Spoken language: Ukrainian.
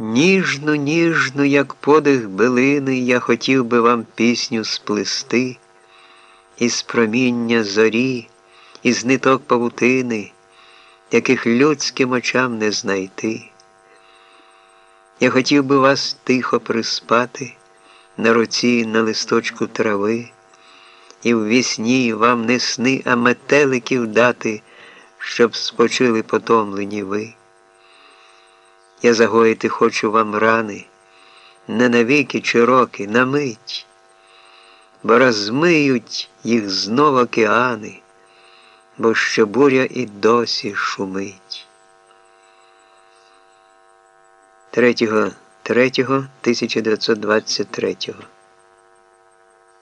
Ніжно, ніжно, як подих билини, я хотів би вам пісню сплести, із проміння зорі, із ниток павутини, яких людським очам не знайти. Я хотів би вас тихо приспати на руці на листочку трави, і в вісні вам не сни, а метеликів дати, щоб спочили потомлені ви. Я загоїти хочу вам рани, не навіки чи роки, на мить, бо розмиють їх знов океани, бо ще буря і досі шумить. 3.3.1923